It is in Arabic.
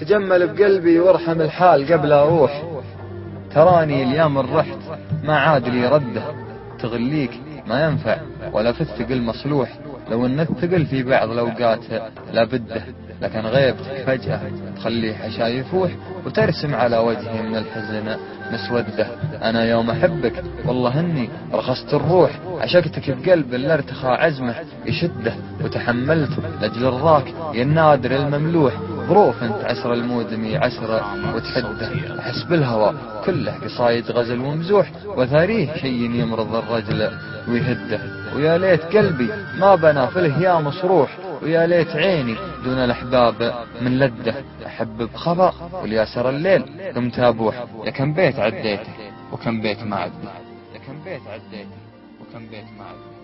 تجمل بقلبي وارحم الحال قبل أروح. تراني اليوم رحت ما عاد لي ردة. تغليك ما ينفع ولا في الثقل مصلوح لو إن الثقل في بعض الأوقات لابده لكن غيبتك فجأة تخلي حشا يفوح وترسم على وجهي من الحزن مسودة. أنا يوم أحبك والله إني رخصت الروح. عشقتك بقلب اللي ارتخى عزمه يشده. وتحملت لأجل رضاك يا النادر المملوح. ظروف انت عسر المودمي عسر وتحده. أحس بالهوى كله قصايد غزل ومزوح وثاريه شي يمرض الرجل ويهده. ويا ليت قلبي ما بنى في الهيام مصروح ويا ليت عيني دون الأحباب من لده. أحب بخبر والياسر الليل قمت أبوح يا كم بيت عديته وكم بيت ما عدي يا كم بيت عديته وكم بيت ما عدي